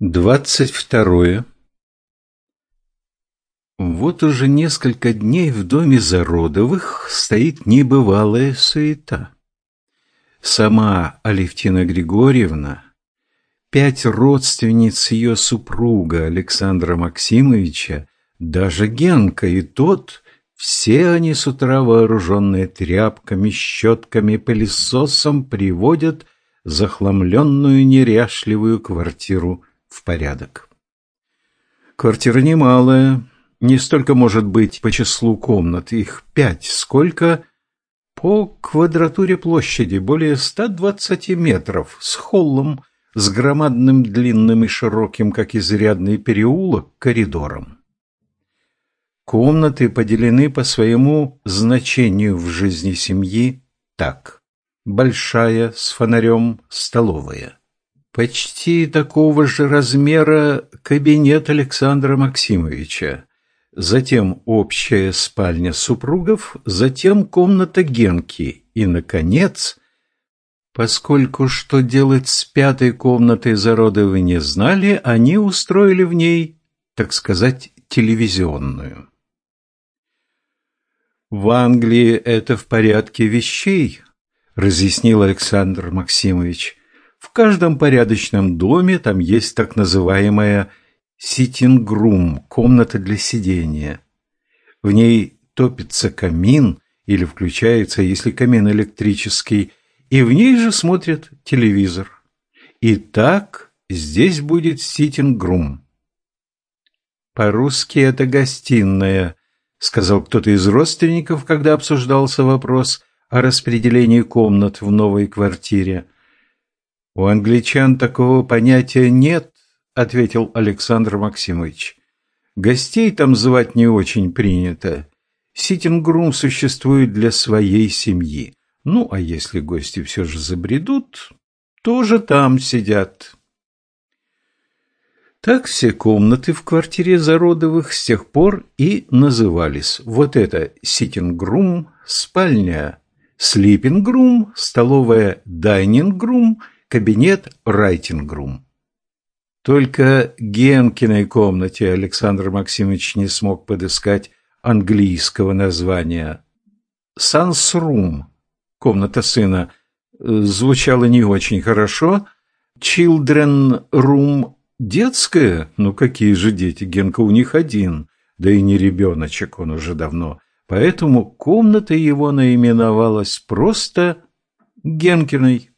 Двадцать второе. Вот уже несколько дней в доме Зародовых стоит небывалая суета. Сама Алевтина Григорьевна, пять родственниц ее супруга Александра Максимовича, даже Генка и тот, все они с утра вооруженные тряпками, щетками, пылесосом приводят захламленную неряшливую квартиру в порядок. Квартира немалая, не столько может быть по числу комнат, их пять, сколько по квадратуре площади, более 120 метров, с холлом, с громадным длинным и широким, как изрядный переулок, коридором. Комнаты поделены по своему значению в жизни семьи так. Большая, с фонарем, столовая. Почти такого же размера кабинет Александра Максимовича, затем общая спальня супругов, затем комната Генки и, наконец, поскольку что делать с пятой комнатой Зародовы не знали, они устроили в ней, так сказать, телевизионную. В Англии это в порядке вещей, разъяснил Александр Максимович. В каждом порядочном доме там есть так называемая ситинг-рум, комната для сидения. В ней топится камин или включается, если камин электрический, и в ней же смотрят телевизор. И так здесь будет ситинг-рум. По-русски это гостиная, сказал кто-то из родственников, когда обсуждался вопрос о распределении комнат в новой квартире. «У англичан такого понятия нет», — ответил Александр Максимович. «Гостей там звать не очень принято. Ситингрум существует для своей семьи. Ну, а если гости все же забредут, тоже там сидят». Так все комнаты в квартире Зародовых с тех пор и назывались. Вот это ситингрум, спальня, слипингрум, столовая дайнингрум – кабинет райтингрум. Только Генкиной комнате Александр Максимович не смог подыскать английского названия. Сансрум, комната сына, звучало не очень хорошо. Children Room детская? Ну какие же дети, Генка у них один, да и не ребеночек он уже давно. Поэтому комната его наименовалась просто Генкиной.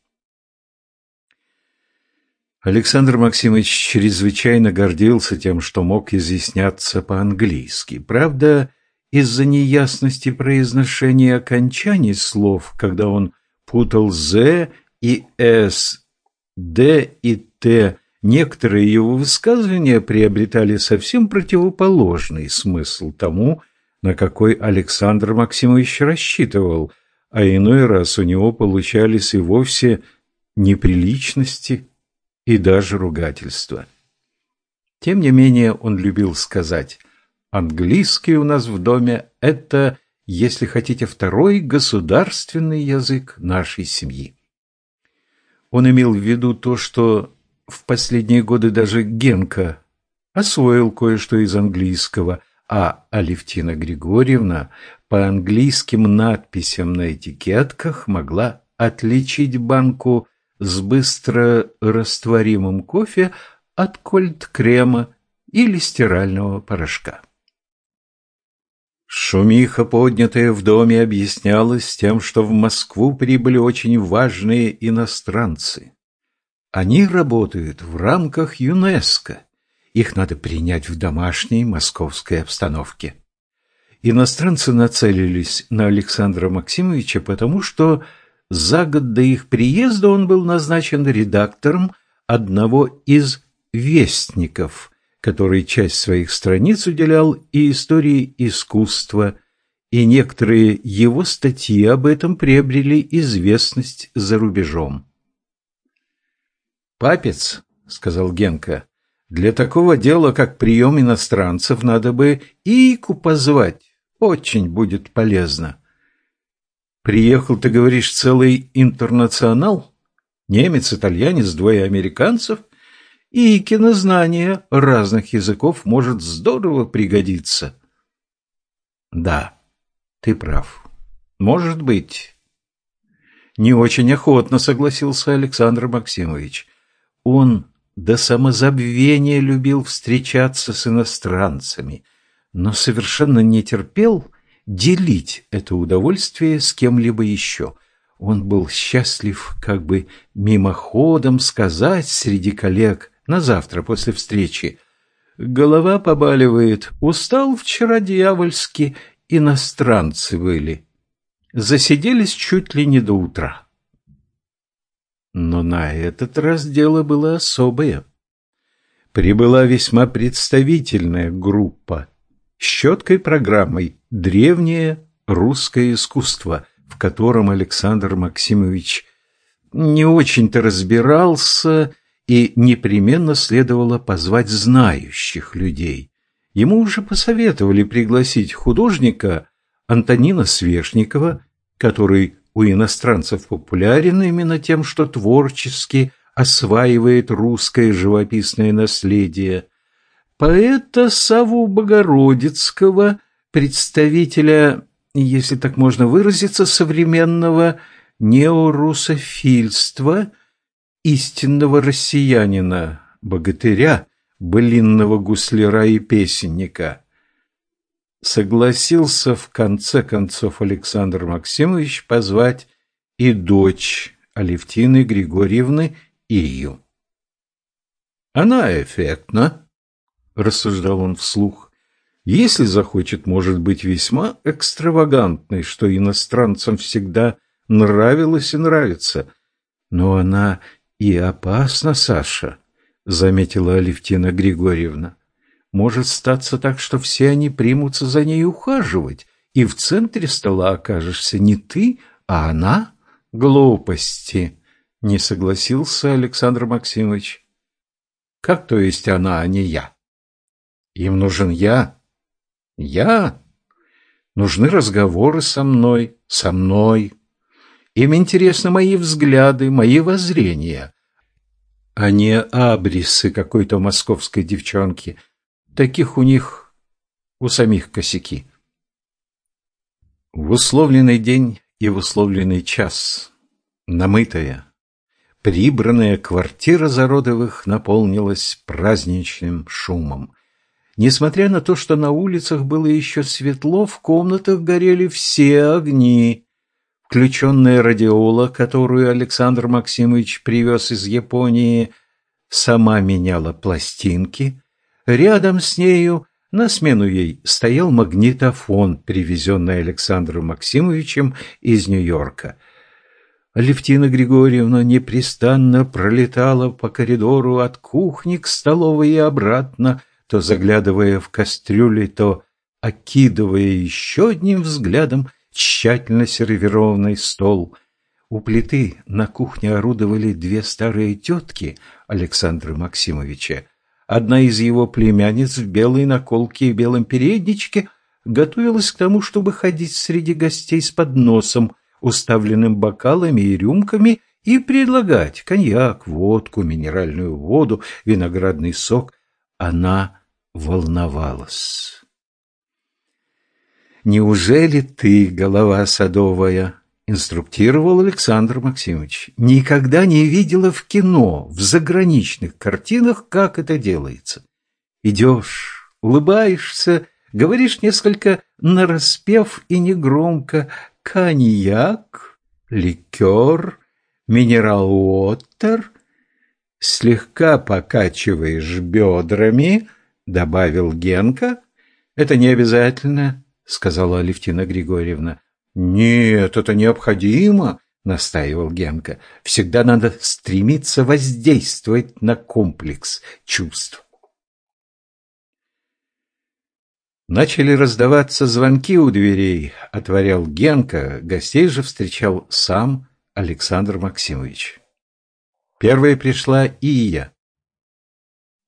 Александр Максимович чрезвычайно гордился тем, что мог изъясняться по-английски. Правда, из-за неясности произношения окончаний слов, когда он путал «з» и «с», «д» и «т», некоторые его высказывания приобретали совсем противоположный смысл тому, на какой Александр Максимович рассчитывал, а иной раз у него получались и вовсе неприличности и даже ругательства. Тем не менее он любил сказать «Английский у нас в доме – это, если хотите, второй государственный язык нашей семьи». Он имел в виду то, что в последние годы даже Генка освоил кое-что из английского, а Алевтина Григорьевна по английским надписям на этикетках могла отличить банку с быстро растворимым кофе от кольт-крема или стирального порошка. Шумиха, поднятая в доме, объяснялась тем, что в Москву прибыли очень важные иностранцы. Они работают в рамках ЮНЕСКО. Их надо принять в домашней московской обстановке. Иностранцы нацелились на Александра Максимовича, потому что за год до их приезда он был назначен редактором одного из «вестников», который часть своих страниц уделял и истории искусства, и некоторые его статьи об этом приобрели известность за рубежом. «Папец», — сказал Генка, — «для такого дела, как прием иностранцев, надо бы Ику позвать, очень будет полезно». Приехал, ты говоришь, целый интернационал? Немец, итальянец, двое американцев? и кинознание разных языков может здорово пригодиться. Да, ты прав. Может быть. Не очень охотно согласился Александр Максимович. Он до самозабвения любил встречаться с иностранцами, но совершенно не терпел делить это удовольствие с кем-либо еще. Он был счастлив как бы мимоходом сказать среди коллег на завтра после встречи «Голова побаливает, устал вчера дьявольски, иностранцы были». Засиделись чуть ли не до утра. Но на этот раз дело было особое. Прибыла весьма представительная группа с четкой программой «Древнее русское искусство», в котором Александр Максимович не очень-то разбирался и непременно следовало позвать знающих людей. Ему уже посоветовали пригласить художника Антонина Свешникова, который у иностранцев популярен именно тем, что творчески осваивает русское живописное наследие. Поэта Саву Богородицкого, представителя, если так можно выразиться, современного неорусофильства, истинного россиянина, богатыря, былинного гусляра и песенника – согласился в конце концов Александр Максимович позвать и дочь Алевтины Григорьевны Ию. «Она эффектна», — рассуждал он вслух. «Если захочет, может быть весьма экстравагантной, что иностранцам всегда нравилось и нравится. Но она и опасна, Саша», — заметила Алевтина Григорьевна. Может статься так, что все они примутся за ней ухаживать, и в центре стола окажешься не ты, а она? Глупости, не согласился Александр Максимович. Как то есть она, а не я? Им нужен я. Я? Нужны разговоры со мной, со мной. Им интересны мои взгляды, мои воззрения, а не абрисы какой-то московской девчонки – Таких у них у самих косяки. В условленный день и в условленный час намытая, прибранная квартира Зародовых наполнилась праздничным шумом. Несмотря на то, что на улицах было еще светло, в комнатах горели все огни. Включенная радиола, которую Александр Максимович привез из Японии, сама меняла пластинки, Рядом с нею, на смену ей, стоял магнитофон, привезенный Александром Максимовичем из Нью-Йорка. Алевтина Григорьевна непрестанно пролетала по коридору от кухни к столовой и обратно, то заглядывая в кастрюли, то окидывая еще одним взглядом тщательно сервированный стол. У плиты на кухне орудовали две старые тетки Александра Максимовича. Одна из его племянниц в белой наколке и белом передничке готовилась к тому, чтобы ходить среди гостей с подносом, уставленным бокалами и рюмками, и предлагать коньяк, водку, минеральную воду, виноградный сок. Она волновалась. «Неужели ты, голова садовая?» инструктировал Александр Максимович. Никогда не видела в кино, в заграничных картинах, как это делается. Идешь, улыбаешься, говоришь несколько нараспев и негромко «коньяк», «ликер», «минерал-уоттер», слегка покачиваешь бедрами, добавил Генка. «Это не обязательно», — сказала Алевтина Григорьевна. «Нет, это необходимо», — настаивал Генка. «Всегда надо стремиться воздействовать на комплекс чувств». Начали раздаваться звонки у дверей, отворял Генка, гостей же встречал сам Александр Максимович. Первой пришла Ия.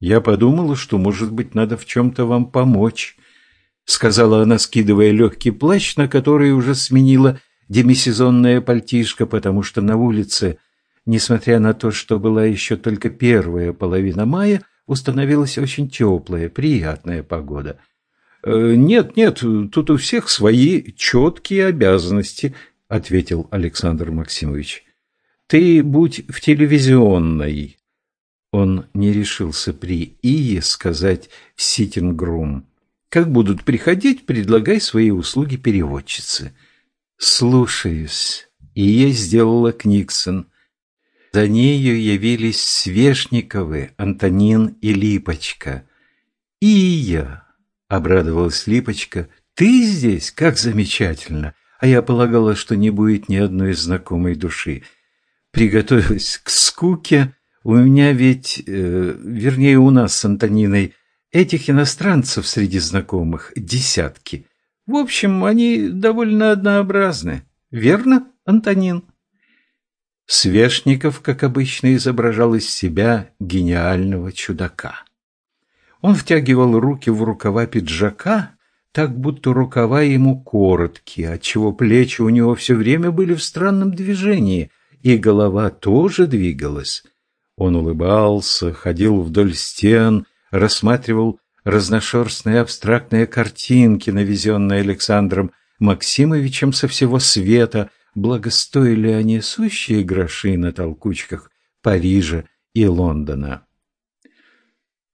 Я подумала, что, может быть, надо в чем-то вам помочь, сказала она, скидывая легкий плащ, на который уже сменила демисезонная пальтишко, потому что на улице Несмотря на то, что была еще только первая половина мая, установилась очень теплая, приятная погода. «Э, «Нет, нет, тут у всех свои четкие обязанности», — ответил Александр Максимович. «Ты будь в телевизионной». Он не решился при «ие» сказать «ситингрум». «Как будут приходить, предлагай свои услуги переводчице». «Слушаюсь». Ие сделала Книксон. За нею явились Свешниковы, Антонин и Липочка. «И я!» — обрадовалась Липочка. «Ты здесь? Как замечательно! А я полагала, что не будет ни одной знакомой души. Приготовилась к скуке. У меня ведь, э, вернее, у нас с Антониной, этих иностранцев среди знакомых десятки. В общем, они довольно однообразны. Верно, Антонин?» Свешников, как обычно, изображал из себя гениального чудака. Он втягивал руки в рукава пиджака, так будто рукава ему короткие, отчего плечи у него все время были в странном движении, и голова тоже двигалась. Он улыбался, ходил вдоль стен, рассматривал разношерстные абстрактные картинки, навезенные Александром Максимовичем со всего света, благостоили они сущие гроши на толкучках Парижа и Лондона.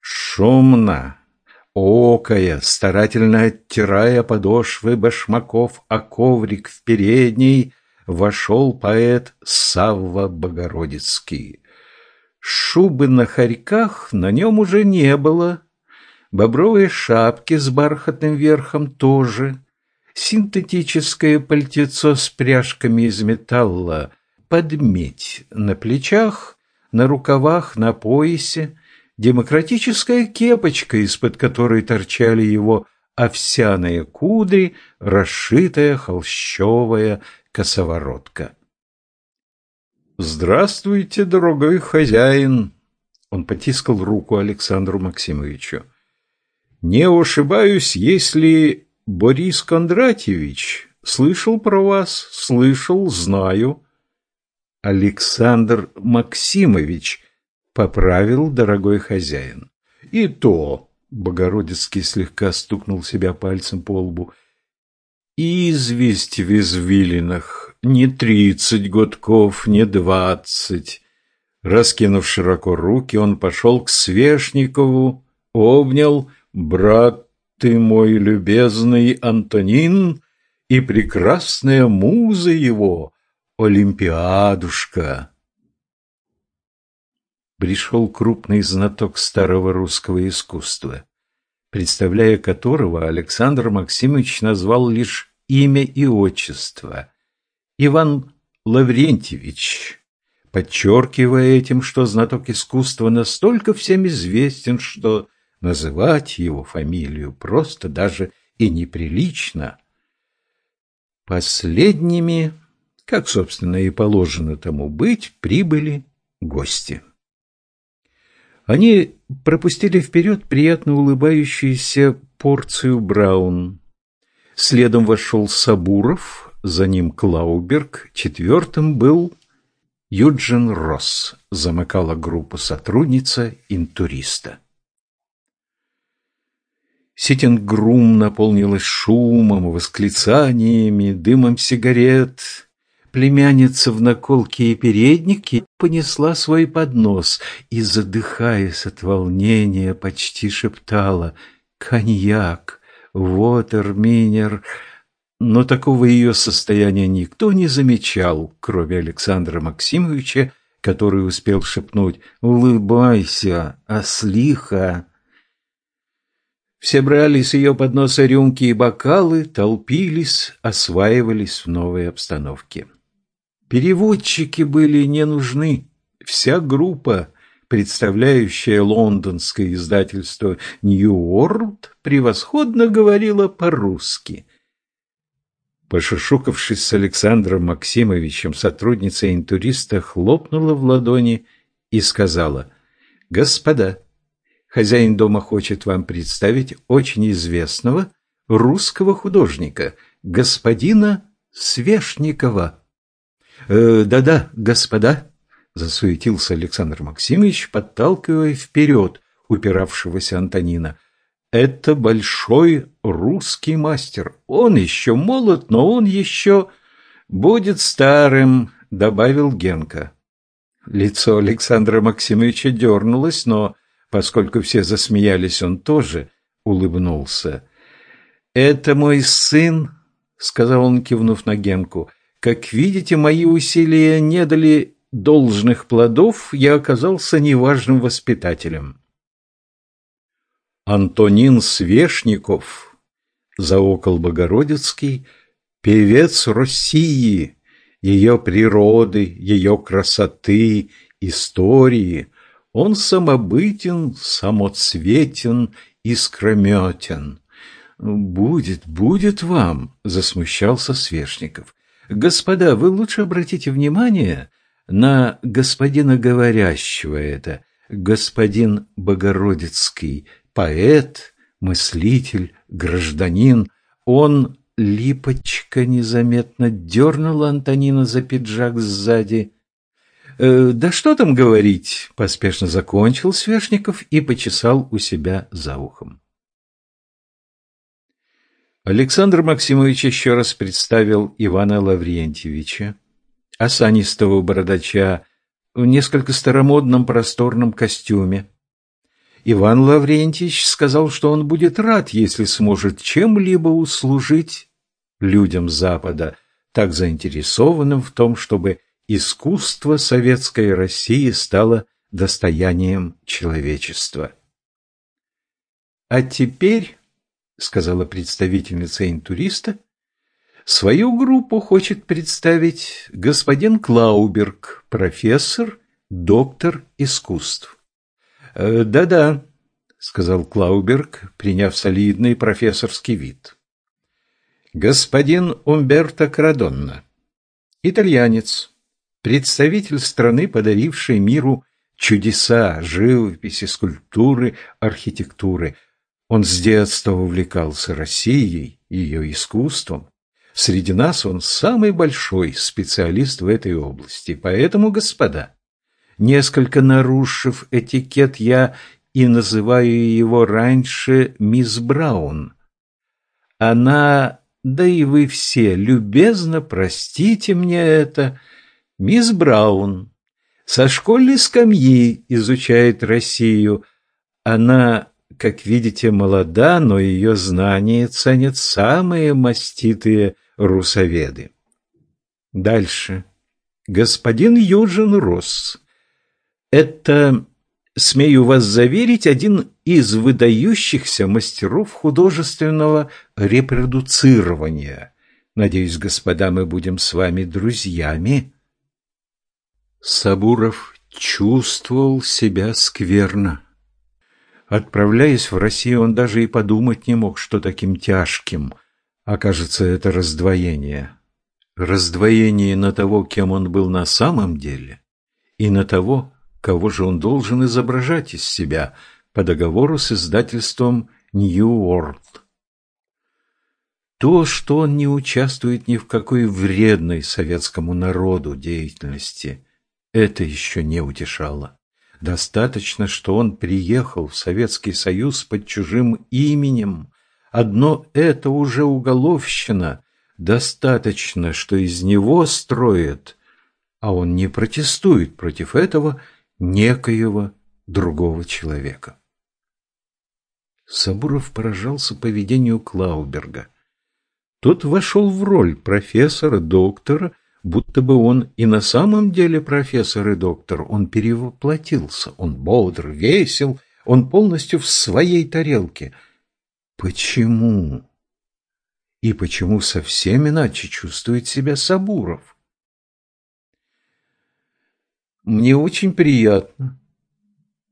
Шумно, окая, старательно оттирая подошвы башмаков, а коврик в передней, вошел поэт Савва Богородицкий. Шубы на хорьках на нем уже не было, бобровые шапки с бархатным верхом тоже — синтетическое пальтецо с пряжками из металла, подметь на плечах, на рукавах, на поясе, демократическая кепочка, из-под которой торчали его овсяные кудри, расшитая холщовая косоворотка. «Здравствуйте, дорогой хозяин!» Он потискал руку Александру Максимовичу. «Не ошибаюсь, если Борис Кондратьевич, слышал про вас, слышал, знаю. Александр Максимович, поправил дорогой хозяин. И то, Богородицкий слегка стукнул себя пальцем по лбу, известь в извилинах, не тридцать годков, не двадцать. Раскинув широко руки, он пошел к Свешникову, обнял, брат ты мой любезный Антонин и прекрасная муза его, Олимпиадушка. Пришел крупный знаток старого русского искусства, представляя которого Александр Максимович назвал лишь имя и отчество. Иван Лаврентьевич, подчеркивая этим, что знаток искусства настолько всем известен, что называть его фамилию просто даже и неприлично. Последними, как, собственно, и положено тому быть, прибыли гости. Они пропустили вперед приятно улыбающуюся порцию Браун. Следом вошел Сабуров, за ним Клауберг, четвертым был Юджин Росс, замыкала группу сотрудница интуриста. Ситингрум наполнилась шумом, восклицаниями, дымом сигарет. Племянница в наколке и переднике понесла свой поднос и, задыхаясь от волнения, почти шептала «Коньяк! Вотерминер!» Но такого ее состояния никто не замечал, кроме Александра Максимовича, который успел шепнуть «Улыбайся, ослиха!» Все брали с ее подноса рюмки и бокалы, толпились, осваивались в новой обстановке. Переводчики были не нужны. Вся группа, представляющая лондонское издательство «Нью Уорлд», превосходно говорила по-русски. Пошушукавшись с Александром Максимовичем, сотрудница интуриста хлопнула в ладони и сказала «Господа, Хозяин дома хочет вам представить очень известного русского художника, господина Свешникова. «Э, «Да-да, господа», – засуетился Александр Максимович, подталкивая вперед упиравшегося Антонина. «Это большой русский мастер. Он еще молод, но он еще будет старым», – добавил Генка. Лицо Александра Максимовича дернулось, но, поскольку все засмеялись, он тоже улыбнулся. «Это мой сын», — сказал он, кивнув на Генку. «Как видите, мои усилия не дали должных плодов, я оказался неважным воспитателем». Антонин Свешников, заокол Богородицкий, певец России, ее природы, ее красоты, истории. Он самобытен, самоцветен, искрометен. «Будет, будет вам», — засмущался Свешников. «Господа, вы лучше обратите внимание на господина говорящего это, господин Богородицкий, поэт, мыслитель, гражданин. Он Липочка незаметно дернула Антонина за пиджак сзади. «Э, «Да что там говорить?» – поспешно закончил Свешников и почесал у себя за ухом. Александр Максимович еще раз представил Ивана Лаврентьевича, осанистого бородача, в несколько старомодном просторном костюме, Иван Лаврентьевич сказал, что он будет рад, если сможет чем-либо услужить людям Запада, так заинтересованным в том, чтобы искусство советской России стало достоянием человечества. «А теперь», — сказала представительница интуриста, — «свою группу хочет представить господин Клауберг, профессор, доктор искусств». Э, «Да-да», — сказал Клауберг, приняв солидный профессорский вид. «Господин Умберто Крадонна, итальянец, представитель страны, подарившей миру чудеса живописи, скульптуры, архитектуры. Он с детства увлекался Россией, ее искусством. Среди нас он самый большой специалист в этой области. Поэтому, господа, Несколько нарушив этикет, я и называю его раньше мисс Браун. Она, да и вы все, любезно простите мне это, мисс Браун. Со школьной скамьи изучает Россию. Она, как видите, молода, но ее знания ценят самые маститые русоведы. Дальше. Господин Юджин Росс это, смею вас заверить, один из выдающихся мастеров художественного репродуцирования. Надеюсь, господа, мы будем с вами друзьями. Сабуров чувствовал себя скверно. Отправляясь в Россию, он даже и подумать не мог, что таким тяжким окажется это раздвоение. Раздвоение на того, кем он был на самом деле, и на того, кого же он должен изображать из себя по договору с издательством New World. То, что он не участвует ни в какой вредной советскому народу деятельности, это еще не утешало. Достаточно, что он приехал в Советский Союз под чужим именем. Одно это уже уголовщина. Достаточно, что из него строят, а он не протестует против этого – некоего другого человека. Сабуров поражался поведению Клауберга. Тот вошел в роль профессора, доктора, будто бы он и на самом деле профессор и доктор. Он перевоплотился, он бодр, весел, он полностью в своей тарелке. Почему? И почему совсем иначе чувствует себя Сабуров? «Мне очень приятно».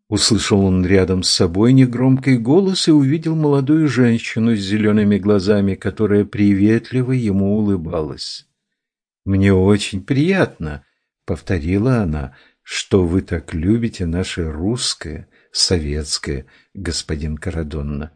Услышал он рядом с собой негромкий голос и увидел молодую женщину с зелеными глазами, которая приветливо ему улыбалась. «Мне очень приятно», — повторила она, — «что вы так любите наше русское, советское, господин Карадонна.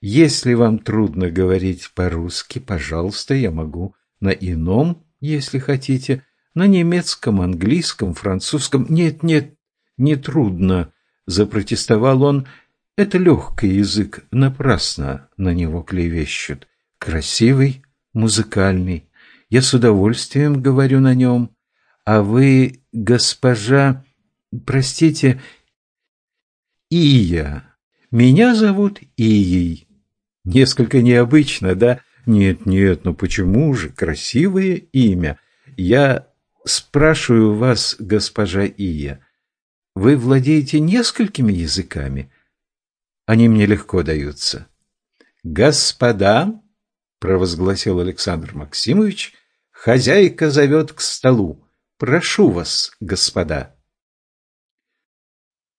Если вам трудно говорить по-русски, пожалуйста, я могу на ином, если хотите, на немецком, английском, французском. Нет, нет, не трудно, запротестовал он. Это легкий язык, напрасно на него клевещут. Красивый, музыкальный. Я с удовольствием говорю на нем. А вы, госпожа, простите, Ия. Меня зовут Ией. Несколько необычно, да? Нет, нет, ну почему же? Красивое имя. Я спрашиваю вас, госпожа Ия, вы владеете несколькими языками? Они мне легко даются. Господа, провозгласил Александр Максимович, хозяйка зовет к столу. Прошу вас, господа.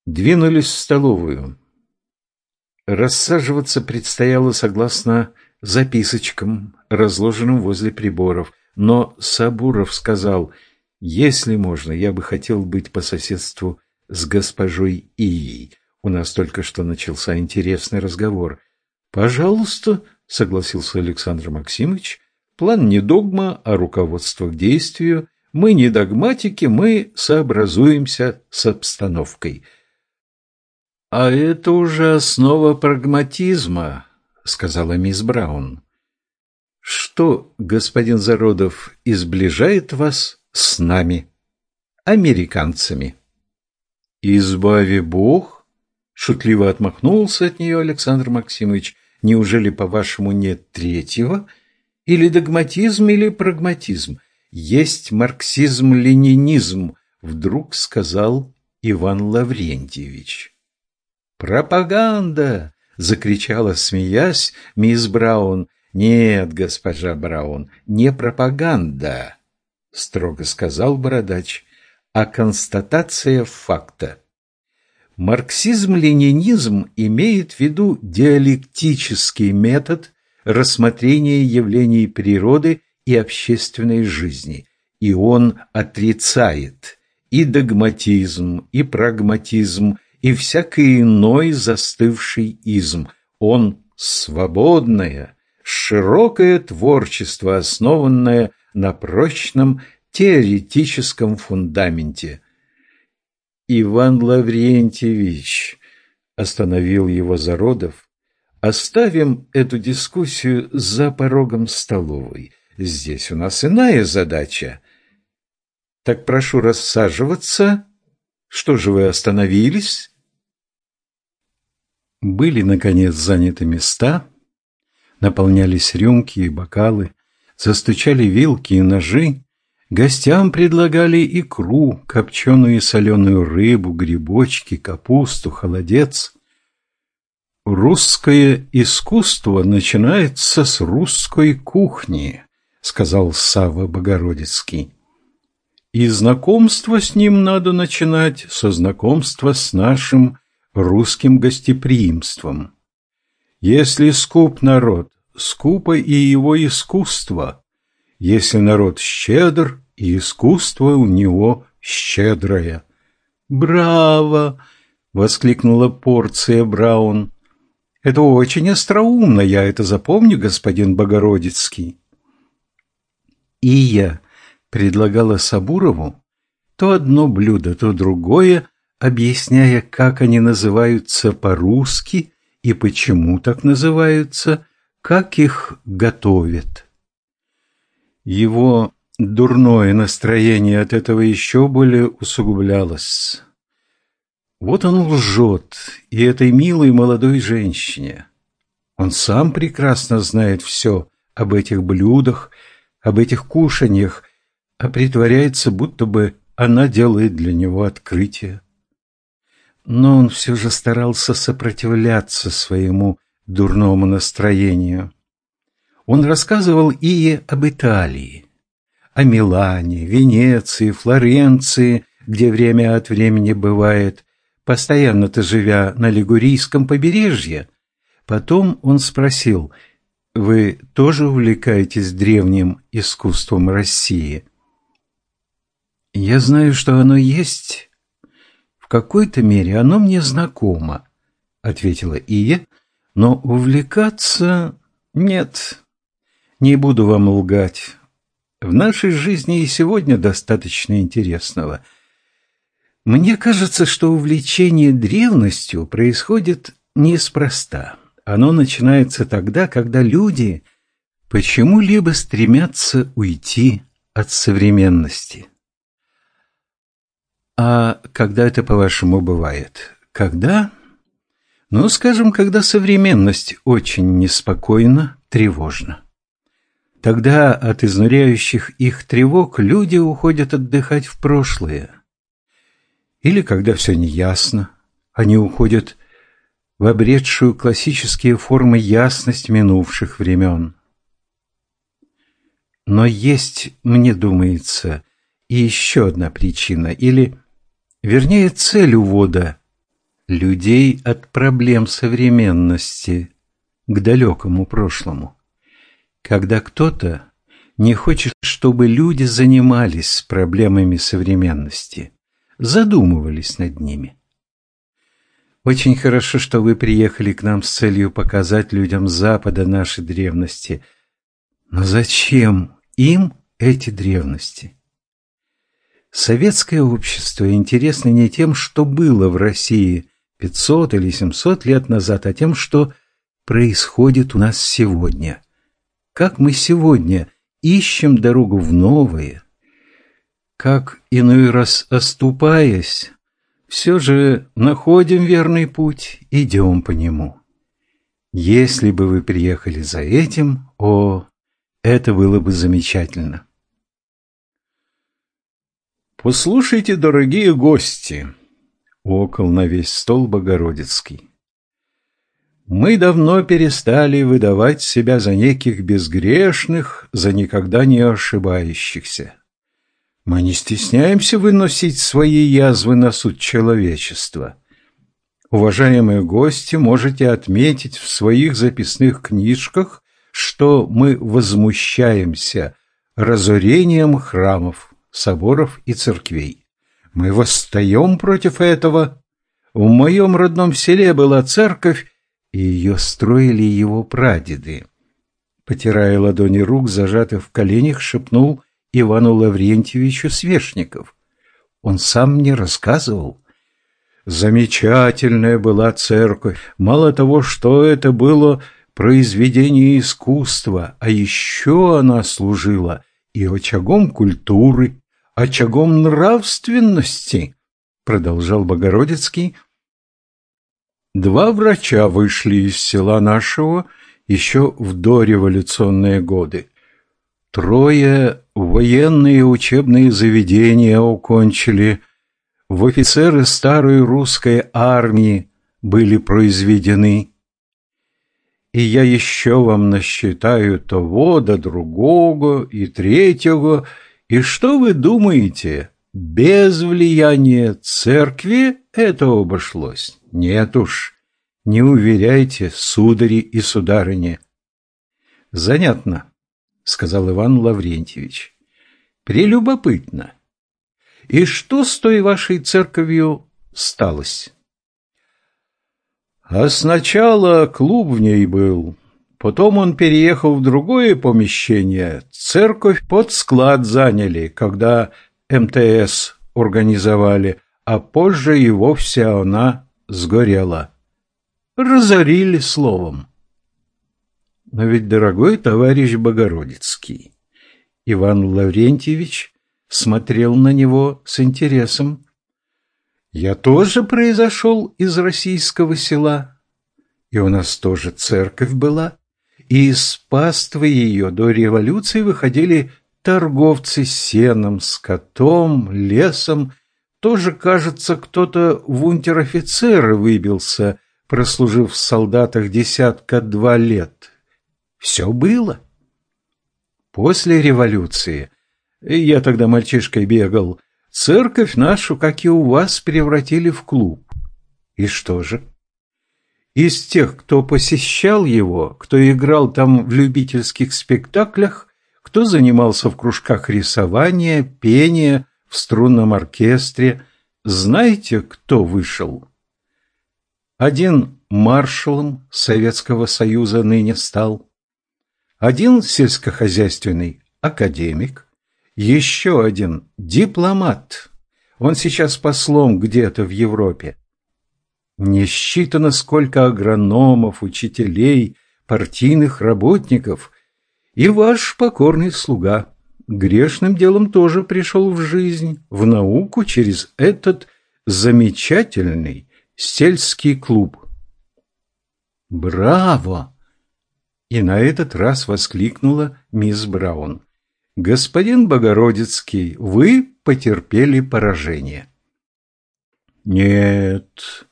Двинулись в столовую. Рассаживаться предстояло согласно записочкам, разложенным возле приборов, но Сабуров сказал, «Если можно, я бы хотел быть по соседству с госпожой Ией. У нас только что начался интересный разговор». «Пожалуйста», — согласился Александр Максимович, «план не догма, а руководство к действию. Мы не догматики, мы сообразуемся с обстановкой». «А это уже основа прагматизма», — сказала мисс Браун. «Что, господин Зародов, изближает вас с нами, американцами?» «Избави Бог!» — шутливо отмахнулся от нее Александр Максимович. «Неужели, по-вашему, нет третьего? Или догматизм, или прагматизм? Есть марксизм-ленинизм», — вдруг сказал Иван Лаврентьевич. «Пропаганда!» — закричала, смеясь, мисс Браун. «Нет, госпожа Браун, не пропаганда!» — строго сказал Бородач, — «а констатация факта». Марксизм-ленинизм имеет в виду диалектический метод рассмотрения явлений природы и общественной жизни, и он отрицает и догматизм, и прагматизм, и всякий иной застывший изм. Он свободное, широкое творчество, основанное на прочном теоретическом фундаменте. Иван Лаврентьевич остановил его Зародов. Оставим эту дискуссию за порогом столовой. Здесь у нас иная задача. Так прошу рассаживаться. Что же вы остановились? Были, наконец, заняты места, наполнялись рюмки и бокалы, застучали вилки и ножи, гостям предлагали икру, копченую и соленую рыбу, грибочки, капусту, холодец. «Русское искусство начинается с русской кухни», — сказал Савва Богородицкий. «И знакомство с ним надо начинать со знакомства с нашим русским гостеприимством. Если скуп народ, скупо и его искусство. Если народ щедр, и искусство у него щедрое. «Браво!» — воскликнула порция Браун. «Это очень остроумно, я это запомню, господин Богородицкий». И я предлагала Сабурову то одно блюдо, то другое, объясняя, как они называются по-русски и почему так называются, как их готовят. Его дурное настроение от этого еще более усугублялось. Вот он лжет и этой милой молодой женщине. Он сам прекрасно знает все об этих блюдах, об этих кушаньях, а притворяется, будто бы она делает для него открытие но он все же старался сопротивляться своему дурному настроению. Он рассказывал Ие об Италии, о Милане, Венеции, Флоренции, где время от времени бывает, постоянно-то живя на Лигурийском побережье. Потом он спросил, «Вы тоже увлекаетесь древним искусством России?» «Я знаю, что оно есть», какой-то мере оно мне знакомо, — ответила Ия, — но увлекаться нет. Не буду вам лгать. В нашей жизни и сегодня достаточно интересного. Мне кажется, что увлечение древностью происходит неспроста. Оно начинается тогда, когда люди почему-либо стремятся уйти от современности. А когда это, по-вашему, бывает? Когда? Ну, скажем, когда современность очень неспокойна, тревожна. Тогда от изнуряющих их тревог люди уходят отдыхать в прошлое. Или когда все неясно, они уходят в обретшую классические формы ясность минувших времен. Но есть, мне думается, и еще одна причина, или, вернее, цель увода людей от проблем современности к далекому прошлому. Когда кто-то не хочет, чтобы люди занимались проблемами современности, задумывались над ними. Очень хорошо, что вы приехали к нам с целью показать людям Запада наши древности. Но зачем им эти древности? Советское общество интересно не тем, что было в России 500 или 700 лет назад, а тем, что происходит у нас сегодня. Как мы сегодня ищем дорогу в новое, как иной раз оступаясь, все же находим верный путь, идем по нему. Если бы вы приехали за этим, о, это было бы замечательно. Послушайте, дорогие гости, окол на весь стол Богородицкий. Мы давно перестали выдавать себя за неких безгрешных, за никогда не ошибающихся. Мы не стесняемся выносить свои язвы на суд человечества. Уважаемые гости, можете отметить в своих записных книжках, что мы возмущаемся разорением храмов, соборов и церквей. Мы восстаем против этого. В моем родном селе была церковь, и ее строили его прадеды. Потирая ладони рук, зажатых в коленях, шепнул Ивану Лаврентьевичу Свешников. Он сам мне рассказывал. Замечательная была церковь. Мало того, что это было произведение искусства, а еще она служила и очагом культуры, очагом нравственности, продолжал Богородицкий. Два врача вышли из села нашего еще в дореволюционные годы. Трое военные учебные заведения окончили, в офицеры старой русской армии были произведены. И я еще вам насчитаю того до другого и третьего, и что вы думаете, без влияния церкви это обошлось? Нет уж, не уверяйте, судари и сударыни. Занятно сказал Иван Лаврентьевич. Прелюбопытно. И что с той вашей церковью сталось? А сначала клуб в ней был, потом он переехал в другое помещение, церковь под склад заняли, когда МТС организовали, а позже и вовсе она сгорела. Разорили словом. Но ведь, дорогой товарищ Богородицкий, Иван Лаврентьевич смотрел на него с интересом. Я тоже произошел из российского села, и у нас тоже церковь была, и из паствы ее до революции выходили торговцы сеном, скотом, лесом. Тоже, кажется, кто-то в унтер-офицеры выбился, прослужив в солдатах десятка-два лет. Все было. После революции, я тогда мальчишкой бегал, церковь нашу, как и у вас, превратили в клуб. И что же? Из тех, кто посещал его, кто играл там в любительских спектаклях, кто занимался в кружках рисования, пения, в струнном оркестре, знаете, кто вышел? Один маршалом Советского Союза ныне стал, один сельскохозяйственный академик, Еще один дипломат. Он сейчас послом где-то в Европе. Не считано, сколько агрономов, учителей, партийных работников. И ваш покорный слуга грешным делом тоже пришел в жизнь, в науку через этот замечательный сельский клуб. «Браво!» И на этот раз воскликнула мисс Браун. «Господин Богородицкий, вы потерпели поражение». «Нет,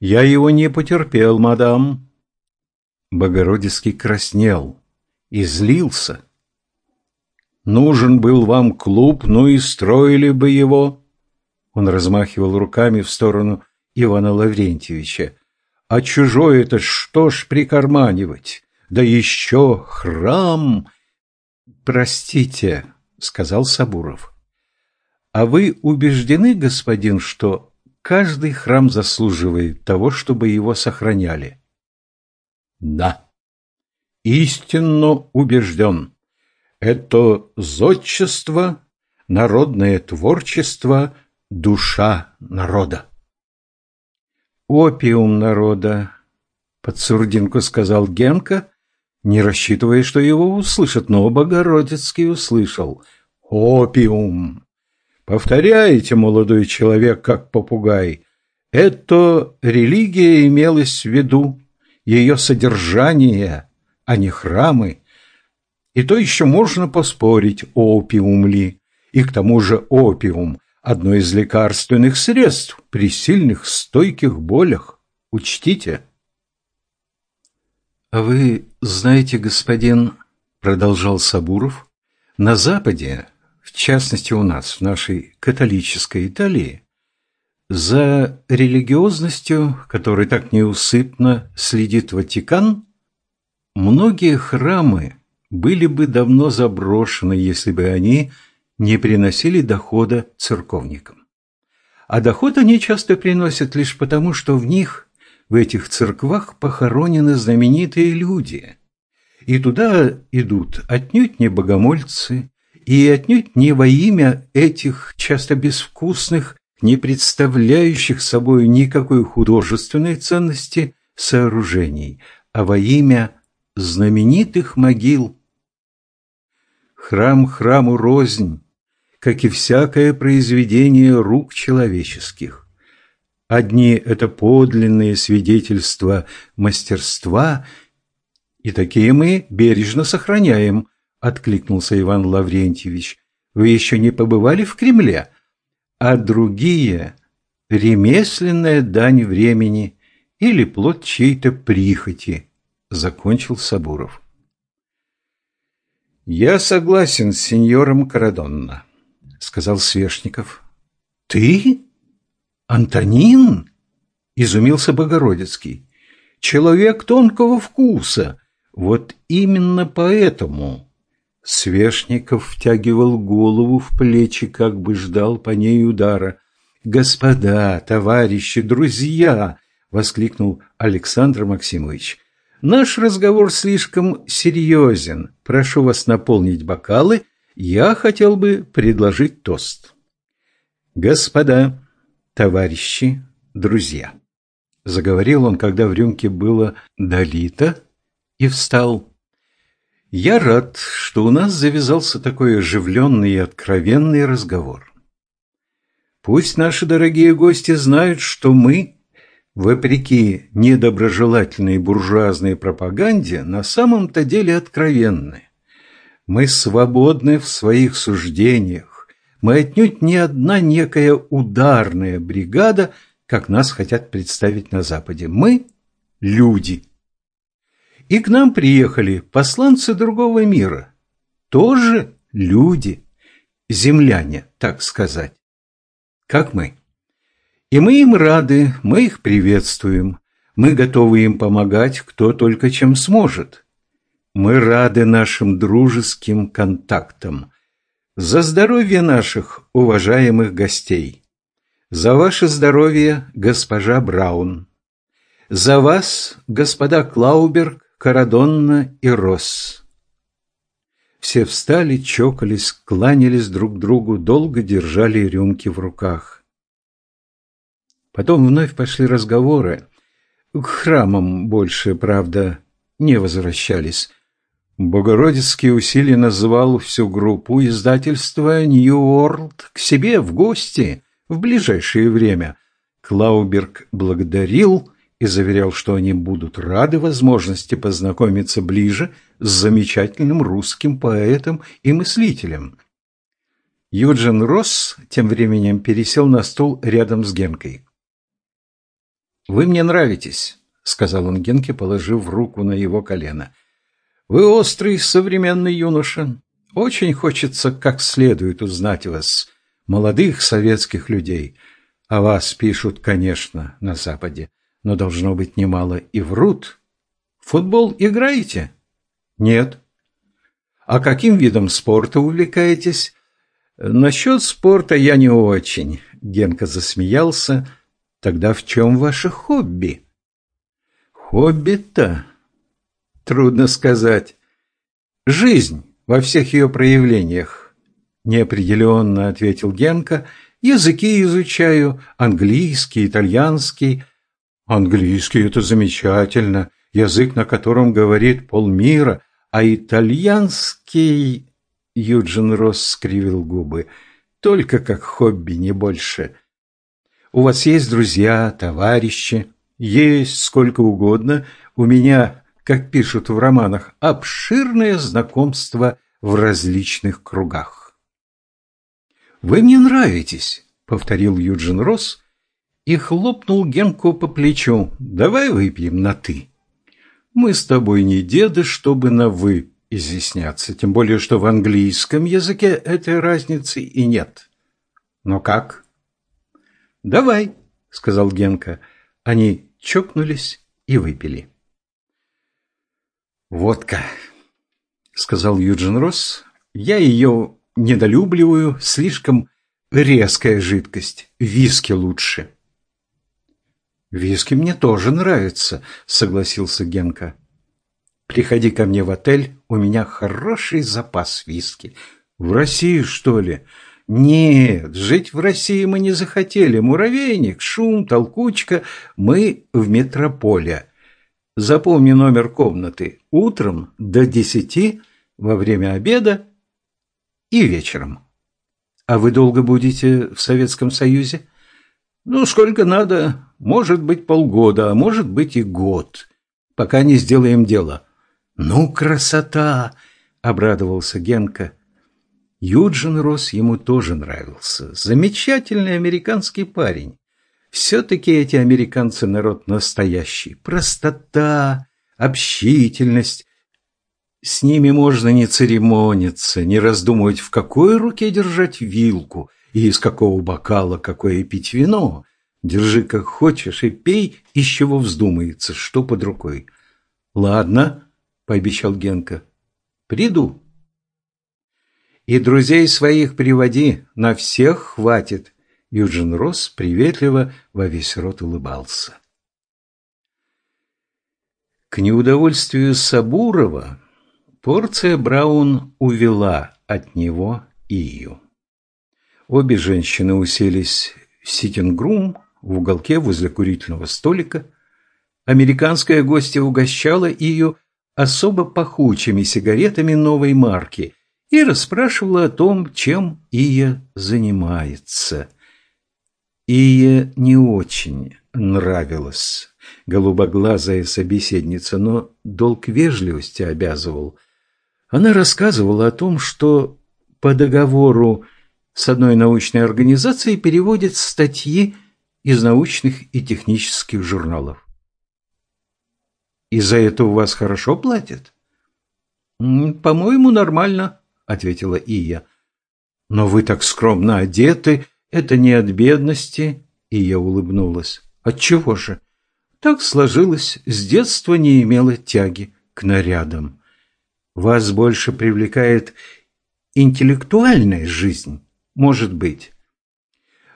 я его не потерпел, мадам». Богородицкий краснел и злился. «Нужен был вам клуб, ну и строили бы его». Он размахивал руками в сторону Ивана Лаврентьевича. «А чужое это что ж прикарманивать? Да еще храм!» «Простите», — сказал Сабуров. «А вы убеждены, господин, что каждый храм заслуживает того, чтобы его сохраняли?» «Да, истинно убежден. Это зодчество, народное творчество, душа народа». «Опиум народа», — под сурдинку сказал Генка, не рассчитывая, что его услышат, но Богородицкий услышал. «Опиум!» «Повторяете, молодой человек, как попугай. Это религия имелась в виду, ее содержание, а не храмы. И то еще можно поспорить, опиум ли. И к тому же опиум – одно из лекарственных средств при сильных стойких болях. Учтите». «А вы знаете, господин, — продолжал Сабуров, — на Западе, в частности у нас, в нашей католической Италии, за религиозностью, которой так неусыпно следит Ватикан, многие храмы были бы давно заброшены, если бы они не приносили дохода церковникам. А доход они часто приносят лишь потому, что в них в этих церквах похоронены знаменитые люди. И туда идут отнюдь не богомольцы, и отнюдь не во имя этих часто безвкусных, не представляющих собой никакой художественной ценности сооружений, а во имя знаменитых могил. Храм храму рознь, как и всякое произведение рук человеческих. Одни – это подлинные свидетельства мастерства, и такие мы бережно сохраняем, – откликнулся Иван Лаврентьевич. Вы еще не побывали в Кремле? А другие – ремесленная дань времени или плод чьей-то прихоти, – закончил Сабуров. «Я согласен с сеньором Карадонна», – сказал Свешников. «Ты?» «Антонин?» – изумился Богородицкий. «Человек тонкого вкуса. Вот именно поэтому...» Свешников втягивал голову в плечи, как бы ждал по ней удара. «Господа, товарищи, друзья!» — воскликнул Александр Максимович. «Наш разговор слишком серьезен. Прошу вас наполнить бокалы. Я хотел бы предложить тост». «Господа!» товарищи, друзья. Заговорил он, когда в рюмке было долито, и встал. Я рад, что у нас завязался такой оживленный и откровенный разговор. Пусть наши дорогие гости знают, что мы, вопреки недоброжелательной буржуазной пропаганде, на самом-то деле откровенны. Мы свободны в своих суждениях, мы отнюдь не одна некая ударная бригада, как нас хотят представить на Западе. Мы – люди. И к нам приехали посланцы другого мира. Тоже люди, земляне, так сказать. Как мы. И мы им рады, мы их приветствуем. Мы готовы им помогать, кто только чем сможет. Мы рады нашим дружеским контактам – за здоровье наших уважаемых гостей. За ваше здоровье, госпожа Браун. За вас, господа Клауберг, Карадонна и Росс. Все встали, чокались, кланялись друг другу, долго держали рюмки в руках. Потом вновь пошли разговоры. К храмам больше, правда, не возвращались. Богородицкий усиленно звал всю группу издательства «Нью Ворлд» к себе в гости в ближайшее время. Клауберг благодарил и заверял, что они будут рады возможности познакомиться ближе с замечательным русским поэтом и мыслителем. Юджин Росс тем временем пересел на стул рядом с Генкой. «Вы мне нравитесь», — сказал он Генке, положив руку на его колено. Вы острый современный юноша. Очень хочется как следует узнать вас, молодых советских людей. О вас пишут, конечно, на Западе, но должно быть немало и врут. Футбол играете? Нет. А каким видом спорта увлекаетесь? Насчет спорта я не очень. Генка засмеялся. Тогда в чем ваше хобби? Хобби-то Трудно сказать. Жизнь во всех ее проявлениях. Неопределенно ответил Генка. Языки изучаю. Английский, итальянский. Английский – это замечательно. Язык, на котором говорит полмира. А итальянский... Юджин Росс скривил губы. Только как хобби, не больше. У вас есть друзья, товарищи? Есть сколько угодно. У меня как пишут в романах, обширное знакомство в различных кругах. «Вы мне нравитесь», — повторил Юджин Росс и хлопнул Генку по плечу. «Давай выпьем на «ты». Мы с тобой не деды, чтобы на «вы» изъясняться, тем более, что в английском языке этой разницы и нет. Но как? «Давай», — сказал Генка. Они чокнулись и выпили. «Водка», — сказал Юджин Росс. «Я ее недолюбливаю, слишком резкая жидкость. Виски лучше». «Виски мне тоже нравится», — согласился Генка. «Приходи ко мне в отель, у меня хороший запас виски. В России, что ли?» «Нет, жить в России мы не захотели. Муравейник, шум, толкучка. Мы в метрополе. Запомни номер комнаты утром до десяти, во время обеда и вечером. А вы долго будете в Советском Союзе? Ну, сколько надо. Может быть, полгода, а может быть и год, пока не сделаем дело. Ну, красота! Обрадовался Генка. Юджин Рос ему тоже нравился. Замечательный американский парень. Все-таки эти американцы народ настоящий. Простота, общительность. С ними можно не церемониться, не раздумывать, в какой руке держать вилку и из какого бокала какое пить вино. Держи как хочешь и пей, из чего вздумается, что под рукой. Ладно, пообещал Генка. Приду. И друзей своих приводи, на всех хватит. Юджин Росс приветливо во весь рот улыбался. К неудовольствию Сабурова порция Браун увела от него Ию. Обе женщины уселись в ситингрум в уголке возле курительного столика. Американская гостья угощала ее особо пахучими сигаретами новой марки и расспрашивала о том, чем Ия занимается – Ие не очень нравилась голубоглазая собеседница, но долг вежливости обязывал. Она рассказывала о том, что по договору с одной научной организацией переводит статьи из научных и технических журналов. «И за это у вас хорошо платят?» «По-моему, нормально», — ответила Ия. «Но вы так скромно одеты», это не от бедности, и я улыбнулась. От чего же? Так сложилось, с детства не имела тяги к нарядам. Вас больше привлекает интеллектуальная жизнь, может быть.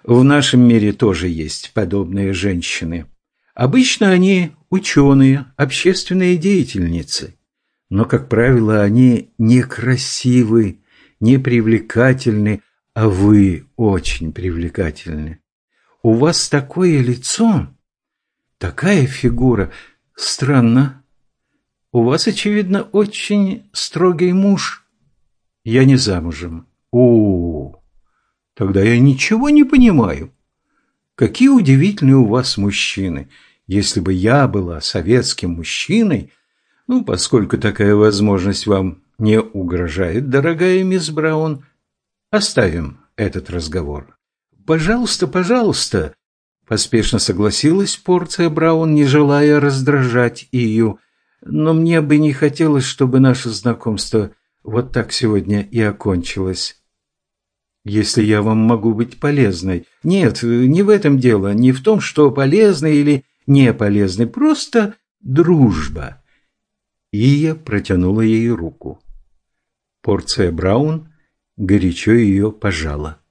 В нашем мире тоже есть подобные женщины. Обычно они ученые, общественные деятельницы. но, как правило, они некрасивы, непривлекательны, а вы очень привлекательны. У вас такое лицо, такая фигура. Странно. У вас, очевидно, очень строгий муж. Я не замужем. О, тогда я ничего не понимаю. Какие удивительные у вас мужчины. Если бы я была советским мужчиной, ну, поскольку такая возможность вам не угрожает, дорогая мисс Браун, оставим этот разговор. Пожалуйста, пожалуйста, поспешно согласилась порция Браун, не желая раздражать ее, но мне бы не хотелось, чтобы наше знакомство вот так сегодня и окончилось. Если я вам могу быть полезной. Нет, не в этом дело, не в том, что полезной или не полезной, просто дружба. Ия протянула ей руку. Порция Браун горячо ее пожала.